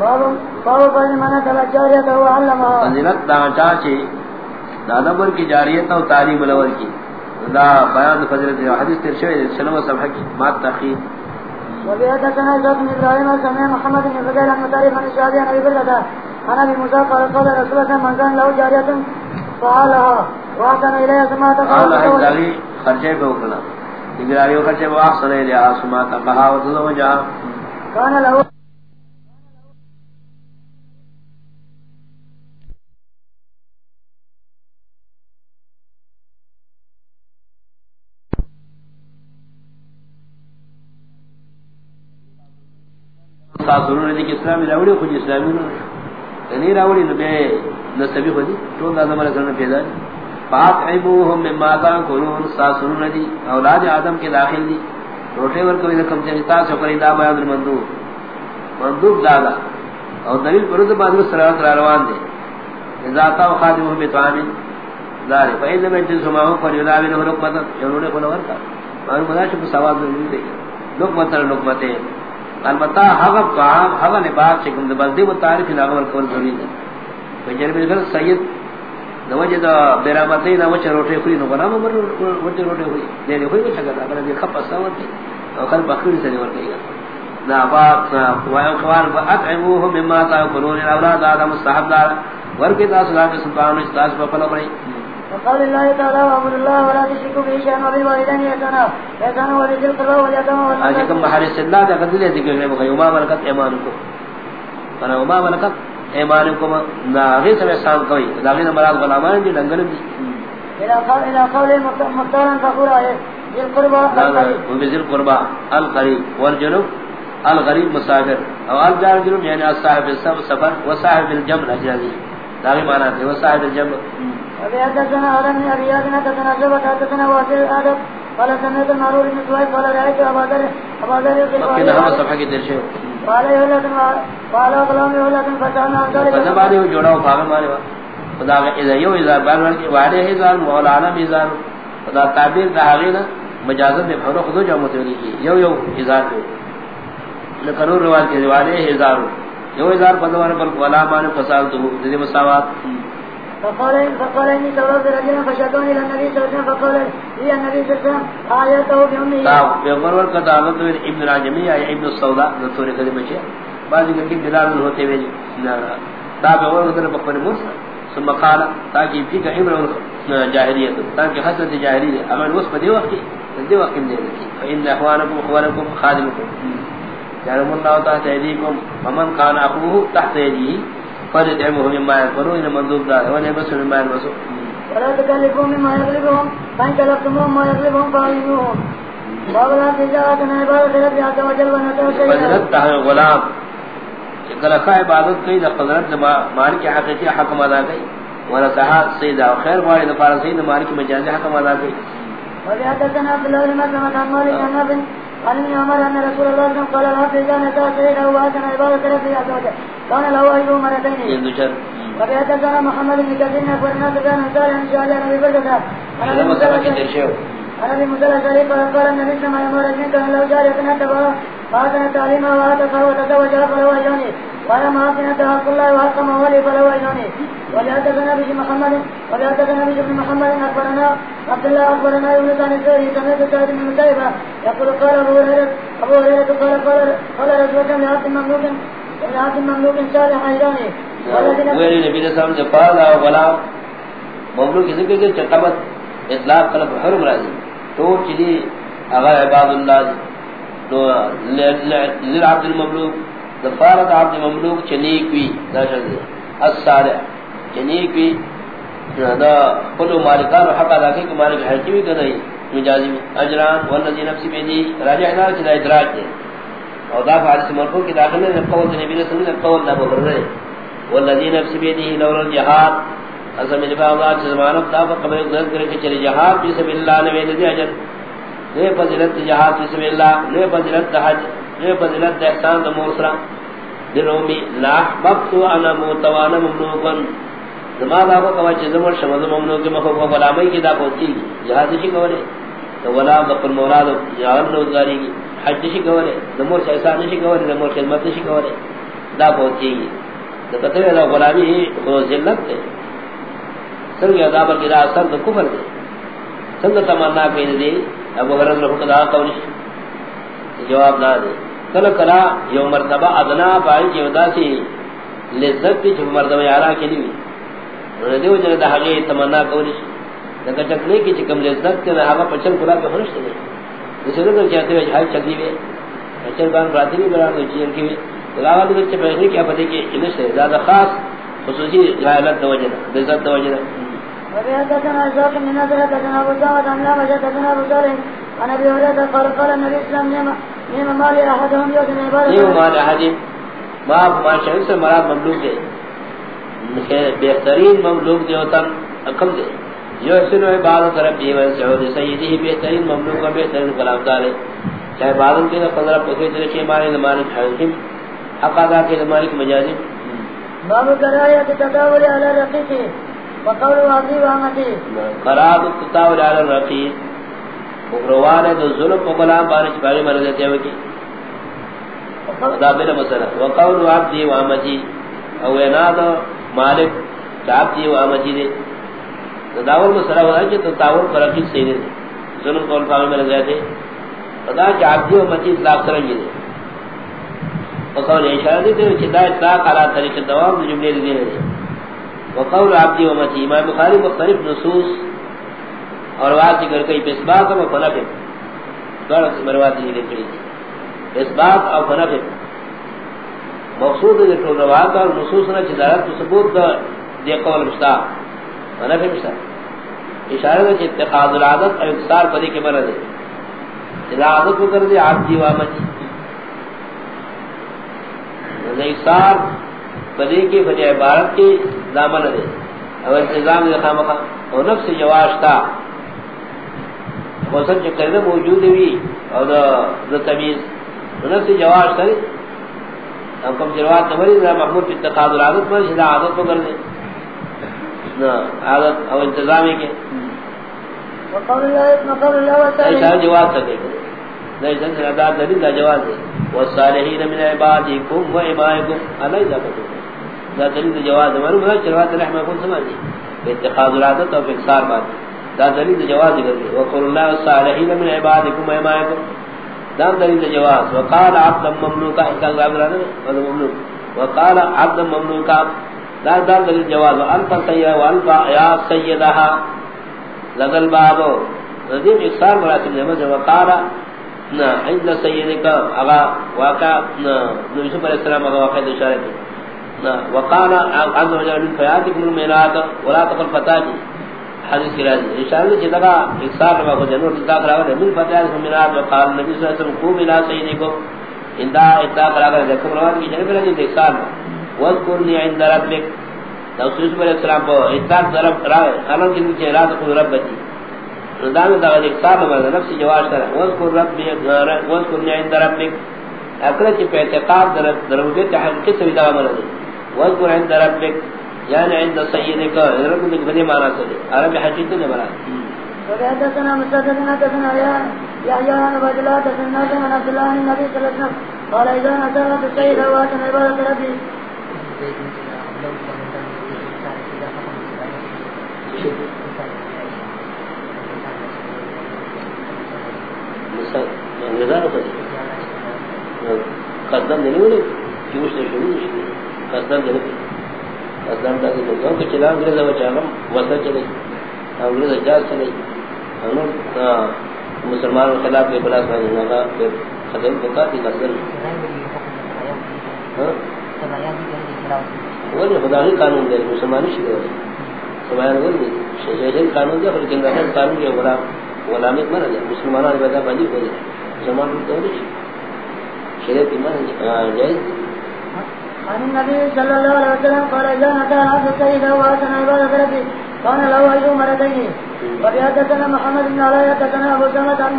باب باب من تلا جاریت و علمها فضیلت دا چاچے دادا بر کی جاریت و تعلیم الاول کی دا بیان فضیلت حدیث تیر شوئے سلم و صفحہ کی مات تخیر وبيحدثنا زاد بن ابراهيم سمع محمد بن فضيل عن مطارف عن الشعبي عن ابي بردة عن ابي موسى قال قال رسول الله من كان له جارية فعلها واحسن اليها ثم قال هذه خرجه بوكلا نگرانی خرچے وہ احسن الیا سما تقها وتزوجها كان له تاثرون نے کہ اسلام راوڑی خود اسلامی نو نہیں راوڑی نو بے نسبی خودی تو دا زمانہ کرنا پیدا پاک عیبوہم مما تاکلون ساسرون دی اولاد آدم کے داخل دی روٹے ور کوئی کم سے تا شکر دا بیان مندوب. مندوب دادا اور دلیل پرد بعد میں سرات روان دے اذا تا خادمہ بتوان دار فین میں جن سماو پر یلاوی نہ رکمت انہوں نے بولا ورتا اور مداشب ثواب نہیں دے لقمت لقمت البتہ حق طعام حق لباس چکم دے بلدی و تعریف لاغور کول ضروری ہے بجر میں گل سید نوجد برامتی نہ وچ روٹے ہوئی نو بنا مر وچ روٹے ہوئی دے ہوئی وچ گدا اگر یہ خپ ساوت او کل بخری سے ور گئی نا با و اخوان فاطعموهم مما تاكلون یعنی الاولاد ادم صاحب دار ور کے داس لا کے سلطان استاذ بفل بھائی وقال الله تعالى وامر الله ولا تشركوا به شيئا وبالوالدين احسانا احسانا وبذي القربى واليتامى والمساكين اجكم بحر السلا ده قد لي ذكر ہے وما ملكت ايمانكم انا وما ملكت ايمانكم نا غي سب احسان کوئی داغین مراد غلامان دی ڈنگل دی۔ الى قول الى قول مختارا فقورا ہے ذي القربى وبذي القربى القريب والجنوب الغریب مسافر۔ او الجار جنوب یعنی صاحب السفر وصاحب الجمع اجازی۔ داغی معنی ہے وصاحب الجمع ابي حدثنا ارن ابي ابن تتناسب حدثنا واسع الادب قال سمعت المعرور بن سويد قال رايت ابا ذر ابا ذر مكن ہم صفحہ کی درش قال يولد قال غلام يولد فتانا ذلك فزبانی جوڑا بھاگ مارے خدا کے اذا یو اذا بار کی وعدے ہے زال مولانا میزان خدا تعبیر دہاغی نا مجازت میں فرق دو جو متولی کی یو یو اذا لکنور روایت کے وعدے ہے زال یو اذا پدوان پر ولا مان فسال تو ذی مساوات۔ فقال فقال اني تورط رجلا فشكوني الى النبي صلى الله عليه وسلم فقال هي النبي صلى الله عليه وسلم آياته بأمه تاب بغرور کا دعوت میں ابن راجمی یا ابن السوداء نصوری قدر بچے بعضی کہ بلال ہوتے ہوئے تاب بغرور کا بخبر موسیٰ ثم قال تاکہ فی کا عبر جاہلیت تاکہ حسرت جاہلیت اگر اس پر دی وقت دی وقت دے لکی فإن اخوانکم اخوانکم خادمکم جارم اللہ تحت ایدیکم ومن کان اخوه تحت ایدیه. فلدعمه مما يقولون إن منذوب دار ونبسوا مما يلبسوا ولا تكلفوا مما يغلبهم فإن كلفتموهم ما يغلبهم فأعلموهم باب لا تجاوتنا عبادة رب عز وجل ونتوسل فضلت تحت غلام کلکا عبادت دا قدرت مالک حقیقی حکم ادا کئی ورسحا سیدہ خیر باری دفار سید مالک مجازی حکم ادا کئی وبحدثنا عبد الله مسلمة عن مالك عن قال ابن عمر ان رسول الله قال العبد اذا نسى سيده واتنا عبادة ربه عز وجل. كان له اجر مرتين. وبحدثنا محمد بن كثير اخبرنا سفيان صالح عن شعبان ابي بكر عن ابي موسى عن ابي موسى الاشعري قال قال النبي صلى الله عليه وسلم كان له جارية تبع فاتنا تعليما واتى وتزوجها فله اجرني قال ما اتنا حق الله وحق مولي فله اجرني ولحدثنا بشي محمد. ولحدثنا بشي بن محمد اخبرنا عبد الله اخبرنا يونس عن الزهري سمعت سعيد بن مسيبه يقول قال ابو هريره ابو هريره قال قال قال رسول الله لعبد مملوك نبی غلام کے اطلاق حرم راضی تو چلی اگر عباد اللہ، تو عبد المملوک دفارت عبد چنیک بھی چنیک بھی دا مالکان حق کے مالک حرکی بھی مجازی میں اجران والنزی نفسی بیدی راجع ادراج دے اور دا فعادث مرفوع کی داخل میں قول نبی رسول اللہ علیہ وسلم قول نبو برنے والذی نفس بیدی لولا الجہاد اصلا من بعض آج زمانہ بتافا قبل اقدر کرے کہ چلے جہاد، فی سبیل اللہ نبی دی اجر لے فضلت جہاد، فی سبیل اللہ لے فضلت حج، لے فضلت احسان دا موسرہ۔ درومی لا احببت انا موتوانا ممنوکا زمان دا کو کوا چیز مر شمد ممنوک مخوف غلامی کی دا پوچی جہاد شی کولے تو غلام بقل موراد جہاد نوزگاری گی حج شی کولے نمور سے احسان شی کولے نمور خدمت شی کولے دا پہنچی گی تو کہتے ہیں غلامی وہ ذلت ہے سنگ ادا پر گرا اثر تو کفر دے سنگ تمنا کہیں دے ابو حرم رحمۃ اللہ قول جواب نہ دے کل کلا یو مرتبہ ادنا پائی کی ودا سی لذت کی مرتبہ یارا کے لیے انہوں نے جو دا ہگے تمنا کولی لگا چکنے کی چکم لذت کے نہ پچن پورا کے ہنش دے اسے ہوئے بان براتی بھی کی۔ دے بچے کیا کہ انس سے زیادہ خاص خصوصی غائلت توجہ لذت توجہ وبيحدثنا إسحاق من نزل حدثنا أبو سعد عن لا مجد حدثنا أبو سالم عن أبي هريرة قال قال النبي صلى الله عليه وسلم نعم مال أحدهم يؤذن عبادة نعم مال أحدهم ما ما شهر سے مراد مملوک ہے بہترین مملوک تن اکم دے۔ جو سن عبادت ربی و سعود سیدی بہترین مملوک و بہترین کلام دار ہے۔ چاہے عبادت کے قدر پوچھے تے کہ مال مالک حاکم حق ادا کے مالک مجازی۔ باب کرایت تداول علی رقیقی وقول واضی وامتی قراب تتاول علی الرقیق۔ مغروان ہے ظلم کو غلام بارش بارے مرد دیتے ہیں وکی۔ دا میرا مسئلہ۔ وقول عبدی وامتی او ایناد مالک چاہتی وامتی دے۔ تداول مسئلہ ہوا ہے کہ تتاول پر رقیق سیدے دے ظلم کو الفاظ میں رضا دے خدا چاہتی وامتی اطلاق سرنگی دے وقول اشارہ دے دے چھتا اطلاق علا طریق دوام دے جملے دے دے وقول عبدی و متی امام بخاری مختلف نصوص اور واضح ذکر کئی پہ اسباق و فنف دوڑا سے مروات ذکر کری اسباق اور فنف مقصود دے ذکر روات اور نصوص نہ چدارت و ثبوت دی قول مشتا فنف مشتا اشارہ دے اتخاذ العادت اور اکسار پدی کے مرد ہے اذا عادت کر دے عبدی و متی اکسار بدی کی فجہ عبارت کی دامن دے اور انتظام دے خامخا اور نفس جواشتا موسم جو کردہ موجود ہوئی اور دا تمیز۔ نفس جواشتا دے ہم کم جروات نمری دا محمود کی اتقاد العادت پر شدہ عادت کو کر دے۔ عادت اور انتظامی کے وقول اللہ وقول اللہ وسلم جواب سکے لیکن دا دلیل، دا جواز ہے والصالحین من عبادکم و امائکم علی ذاتکم دا دلیل جواز ہے معلوم ہے چروات رحمہ کو سمجھ اتخاذ العادت اور اکثار بات دا دلیل جواز ہے وقول اللہ الصالحین من عبادکم و امائکم دا دلیل جواز وقال عبد مملوکا اکال غابران مملوک وقال عبد مملوکا دا دا دلیل جواز والفا سیدہ والفا یا سیدہا لگل بابو رضیم اکثار مراتب نعمت وقال نا عند سیدکا اغا واقع نا نبیسو پر اسلام اغا واقع دشارت وقال عز وجل من فياتكم الميلاد ولا تقل فتاجي حديث كراجي اشاره جي دغا اكثر ما هو جنور ذكر راوي من فتاجي الميلاد وقال النبي صلى الله عليه وسلم قوم الى سيدكم ان دا اتاق راغ ذكر روان کی جنب رضی اکثار واذكرني عند ربك. لو سوس پر السلام کو اتاق ضرب راوي قالن کی نیچے رات کو رب بچی ردان دا ایک اکثار ما نفس جواز تر واذكر ربي واذكرني عند ربك. اکرچ پہ اعتقاد در دروگے تحقیق سے دا مرضی واذكر عند ربك. يعني عند سيدك ربك بني معنى سيدي عرب حقیقت حقيقة نبرا وحدثنا مسدد حدثنا يا يحيى بن عبد الله حدثنا من عبد الله النبي صلى الله عليه وسلم قال اذا نزلت السيد واتى عبادة ربي قدم دنوں نے جوش نے شروع کی قدم دے قدم دا کہ جو کہ چلا انگریز و چالم وسط چلے انگریز جاز چلے انہوں مسلمان کے خلاف کے بلا سمجھ نہ پھر قدم بتا دی قدم وہ خدا ہی قانون دے مسلمانی شروع ہے سمائن وہ نہیں شہر قانون دے لیکن رہن قانون کے غلام غلامی مر جائے مسلمانوں نے بتا بندی ہو جائے مسلمان تو نہیں شریعت کی مر جائے عن النبي صلى الله عليه وسلم قال إذا أتى هذا السيد وأتنا عبادة ربي كان له أجر مرتين وفي حدثنا محمد بن علي حدثنا أبو سمد عن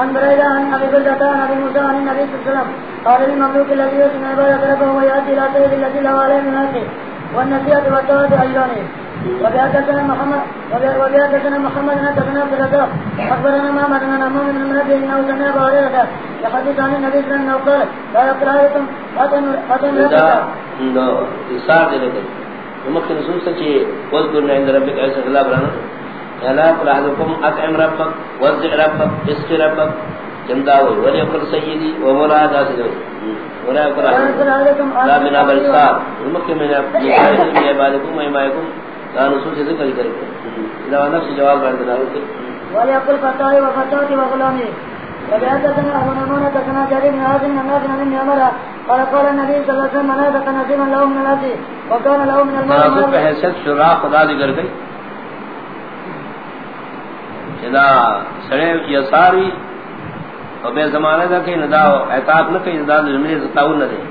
عن بريدة عن أبي بردة عن أبي موسى عن النبي صلى الله عليه وسلم. قال للمملوك الذي يسمى عبادة ربه ويأتي إلى سيد الذي له عليه من هذه والنسيئة والتوبة أجرانه وفي حدثنا محمد وفي حدثنا محمد حدثنا عبد الرزاق أخبرنا محمد بن محمد بن منبه إنه سمع أبو هريرة. يحدث عن النبي صلى الله عليه وسلم لا يقرأكم فتن فتن نو إصار دي لكي ومكن رسول سچي وذكرنا عند ربك عيسى الله لا يقرأ أحدكم أطعم ربك وزع ربك اسق ربك جمداوي وليقل سيدي ومراد آسدوي ولا يقرأ أحدكم لا من عمل صار ومكن من عبادكم وإمائكم لا نصوص ذكر كريم إذا نفس جواب عند الله وليقل فتاي وفتاتي وغلامي وبيعتنا أبو نمونة كنا جريب من هذه من الناس من يمرا قال قال النبي صلى الله عليه وسلم منافق نسيما له من الأرض وكان له من المال مناسب بحیثیت شراء خدا ذکر گئی جدا سڑے یساری اور بے زمانہ دا کئی ندا اعتاب نہ کئی ندا زمین تطاول نہ دے۔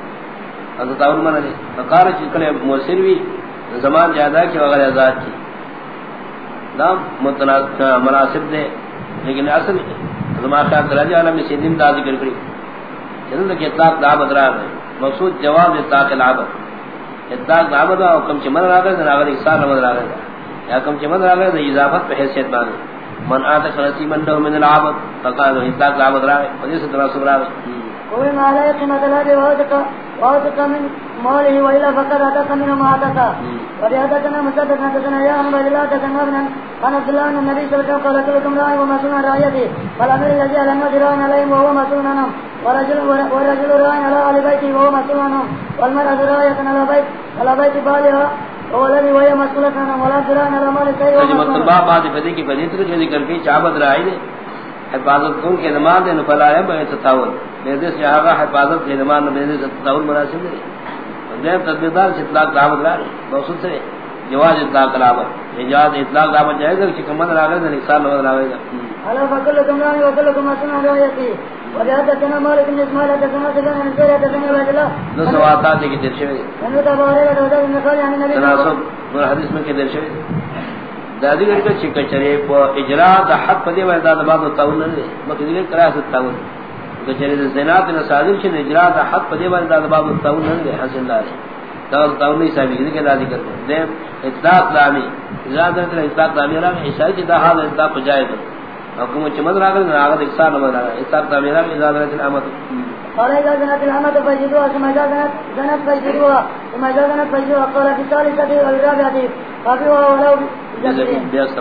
اور تطاول منہ دے۔ فقار چکلے موسر بھی زمان جادا کی وغیر ازاد کی۔ نام مناسب دے۔ لیکن اصل زمان خیال درجہ عالم سے دن دا ذکر کری۔ جنہوں نے اطلاق دا عبد رہا ہے مقصود جواب دے اطلاق العبد۔ اطلاق دا عبد اور کم چمن رہا گئے اگر اکسار نمد رہا یا کم چمن رہا گئے اضافت پہ حیثیت بانے من آتا خلصی من له من العبد فقال اطلاق رہا ہے وجہ سے تناسب رہا ہے۔ کوئی مالا قیمت الارض وعدك وعدك من ماله وإلا فقد أتك من ما أتك وليأتكنا مصدقنا تكنا يا أمر الله تكنا ابنا عن عبد الله أن النبي صلى الله عليه وسلم قال كلكم راعي ومسؤول عن رعيته فالأمير الذي على الناس راعي عليهم وهو مسؤول عنهم ورجل ورجل راعي على أهل بيته وهو مسؤول عنهم والمرأة راعية على بيت على بيت بالها وهي مسؤولة عنهم ولا مال سيء وهو مسؤول مطلب بعد فدی کی فدی تو جو ذکر کی چابد راعی نے حفاظت کن کے نماز دے نفلا ہے بے تطاول۔ میرے سے آگا حفاظت کے نماز میرے سے تطاول مناسب نہیں دیم تدبیردار سے اطلاق دعوت رہی موصول سے۔ جواز اطلاق دعوت۔ جواز اطلاق دعوت جائے گا کہ کمند را گئے گا اکسار نمد را گئے گا على فكلكم راعي وكلكم مسؤول عن وليأتكنا مالك بن إسماعيل أتكنا سجن من سيرة تكنا عبد الله. دو سواتات ہے کہ در شوئے أنه تبارك وتعالى من قال عن النبي تناسب اور حدیث میں کہ در شوئے دادی گھر کا چکا چرے پا اجرا دا حق دے وائد دا تاول نہ دے. مکہ دیگر کرا سا تاول کچرے دا زینات نا صادر چھنے اجرا دا حق دے وائد دا تاول نہ دے حسن دارے تاول تاول نہیں صاحبی کدی کہ دادی کر دے اطلاق لامی اجرا دا اطلاق لامی را عیسائی چی دا حال اطلاق پا حکومت چمد را کر آغا اکسار نمد را اطلاق لامی را اجرا دا اطلاق قال إذا زنت الأمة فجدوها ثم إذا زنت زنت فجدوها ثم إذا زنت فجدوها قال في الثالثة والرابعة ففيها ولو بجسد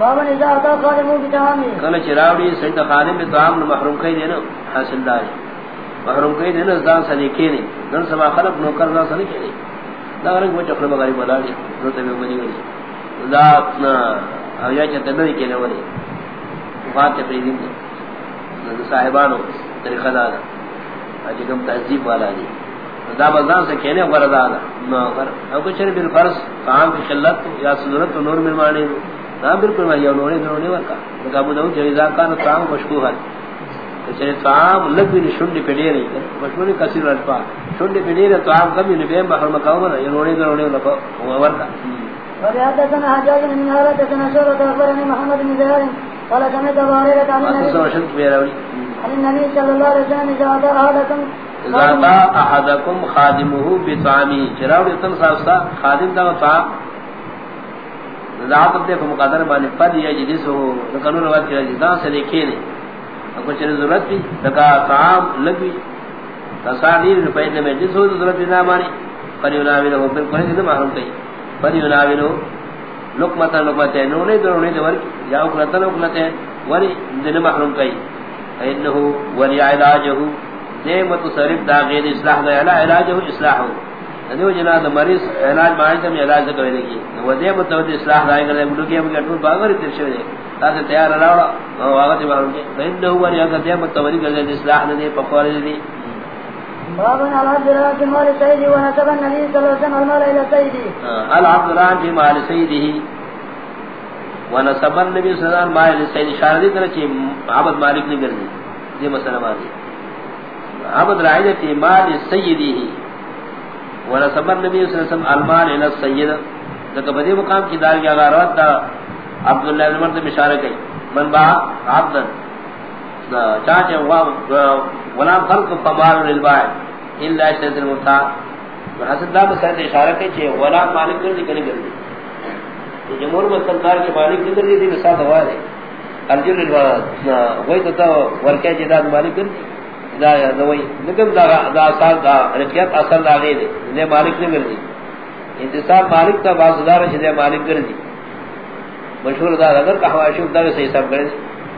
بابا إذا أتى خادمه بتهامه کل چراوڑی سجد خادم بے طعام نو محروم کئی دینا حاصل داری۔ محروم کئی دینا زان سلیکے نہیں۔ دن سما خلق نوکر زان سلیکے نہیں۔ دا رنگ وہ چکل مغاری مداری دو تبی بنی گئی ذات نا آیا چاہتا نوی کے وفات چپری دن دے صاحبانو طریقہ دادا اجی کم تحذیب والا دی۔ دا بزان سے کہنے غرض آدھا نو غرض او کچھ بالفرض طعام کی قلت یا سنورت نور ملمانی نہ بالکل میں یہ نوری نوری ورکا۔ لگا ابو داؤد جیزا کان طعام مشکوہ ہے۔ چے طعام لگوی شنڈی پڑی نہیں مشکوہ کثیر الفا شنڈی پڑی ہے طعام کمی نے بے بحر مقام نہ یہ نوری نوری لگا ورکا وبحدثنا حجاج بن هارة حدثنا شعبة أخبرني محمد بن زهير قال أبو هريرة عن النبي صلى الله عليه وسلم أحدكم إذا أتى أحدكم خادمه بطعامه. چراوڑ اتن صاحب خادم دا طعام. ذات دے کو مقدر بانی پد یا جدیس ہو قانون روایت کی جدا سے دیکھے نہیں کچھ ضرورت بھی لگا طعام لگی تصادیر روپے میں جس ہو ضرورت نہ مانی پریوناوی ہو بالکل نہیں محروم کئی پریوناوی ہو لقمتا لقمتا نونے درونے دور یا اکلتا لقمتا وری دن محروم کئی. انہو وری علاجہو دے متصرف دا غیر اصلاح دا علا علاجہو اصلاحو. دیو جنا دا مریض علاج معنی میں علاج کرے لگی. وہ دے متود اصلاح دائیں گے ملک کے اٹھو باغر ترشے دے. تاسے تیار راوڑا واغت باہر کے. بین ہوا یا کہ دے متود کرے اصلاح دے پکوڑے دی. باب على مال سيدي ونسب النبي صلى الله عليه وسلم المال سيدي العبد في مال سيده. ونسب النبي صلى الله عليه وسلم مال شاردی چی عبد مالک یہ مسئلہ عبد رائد في مال سيده. ونسب النبي صلى الله عليه وسلم المال السيد. بدی مقام کی دار کی اغاروات دا عبداللہ بن مرد مشارہ من با عبدا. چاچے غلام خلق فمال للبائع الا شد المتا حسن دا مسئلہ اشارہ کئی چھے غلام مالک کردی کنی کردی جمہور مسلدار کے مالک کردی دی بسات ہوا دے ارجل الولد وہی تو تو ورکے جداد مالک کر دا دوئی لیکن دا دا اثر دا رکیت اثر دا غیر دے مالک نہیں کر دی. انتصاب مالک تا باز دار دے مالک کر مشہور دا اگر کہوا شوف دا صحیح سب کر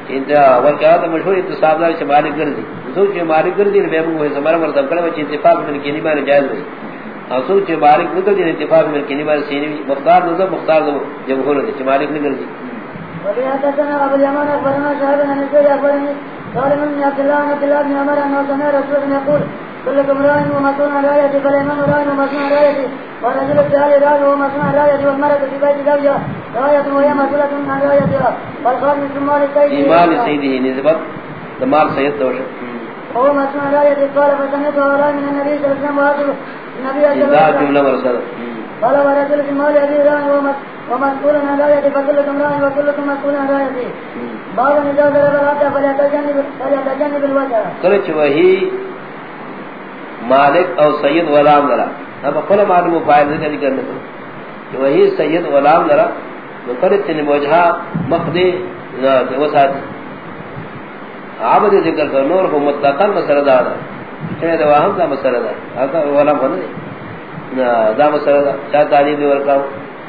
دی مشہور انتصاب دا مالک کر دی سوچ مالک کر دی بے وہ ہمارا مرتب کرے وہ اتفاق میں کی نہیں مانے جائز نہیں اور سوچ مالک نکل دی اتفاق میں کی نہیں مانے سینی مختار نظر، مختار جمہور دی مالک نہیں کر دی وبيحدثنا ابو اليمان اخبرنا شهاب بن نسير اخبرني قال من عبد الله عبد الله بن عمر انه سمع رسول يقول، كلكم راع ومسؤول عن رايته فالايمان راع ومسؤول عن رايته الثاني راع ومسؤول عن رايته والمرأة في بيت زوجها راية وهي مسؤولة عن رايتها والخادم في مال السيد مال سيده نسبت مال سيد توشك وهو مسؤول عن رايته قال فسمعت وراء من النبي صلى الله عليه وسلم وهذا النبي صلى الله عليه وسلم. جملة ورسالة قال ورجل في مال ابي راع ومسؤول عن رايته فكلكم راع وكلكم مسؤول عن رايته بعض نجاز ربراته فليتجنب فليتجنب الوجه. کرچ وہی مالک او سید غلام لرا اب کل معلوم فائل ذکر کرنے کو کہ وہی سید غلام لرا کرچ نے وجہ مقدی وسات عبد ذکر کر نور کو متقن مسرہ دا چنے دوا ہم دا مسرہ دا اگر غلام ہونے دا مسرہ دا چاہ تعلیم دی ورکاو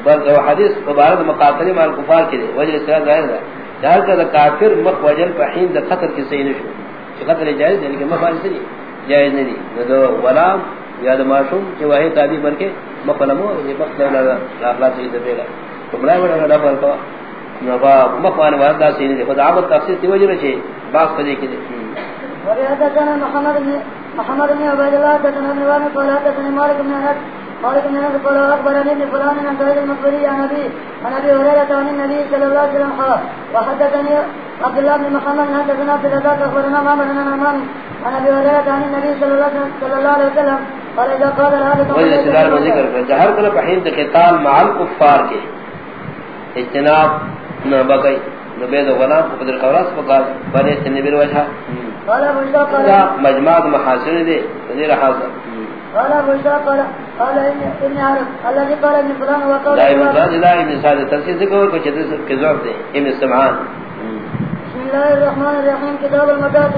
بل حدیث مبارک مقاتل مال کفار کے وجہ سے ظاہر ہے۔ چاہر کا کافر مخ وجل پہین دا قتل کی صحیح نشو۔ قتل جائز ہے لیکن مفارس نہیں جائز نہیں۔ دو غلام یا دا معشوم کہ وہی تعبیر بن کے مفلمو یہ مقتل لگا اخلاق سے دے گا تو بڑا بڑا بڑا فرق نبا مخوان واردا سین دے خدا عبد تفسیر دی وجہ سے باس پدے کی دے وحدثنا محمد بن محمد بن عبد الله بن نوام قال حدثنا مالك بن انس مالك بن انس قال اخبرني ابن فلان عن سعيد المقبري عن ابي عن ابي هريره عن النبي صلى الله عليه وسلم قال، وحدثني عبد الله بن محمد حدثنا في ذات اخبرنا محمد بن نعمان، عن ابي هريره عن النبي صلى الله صلى الله عليه وسلم وجہ سے دار ذکر ہے جہر کل بحین قتال مع الكفار کے۔ اجتناب نہ بقئی نبی دو غلام قدر قوراس وجهه قال ابو شاق قال مجمع محاسن دے ذرا حاضر قال شاق قال قال ان عارف الذي قال ابن فلان وقال لا ابن سعد تفسیر ذکر کو چدر کے دے۔ ابن سمعان بسم الله الرحمن الرحيم كتاب المتاع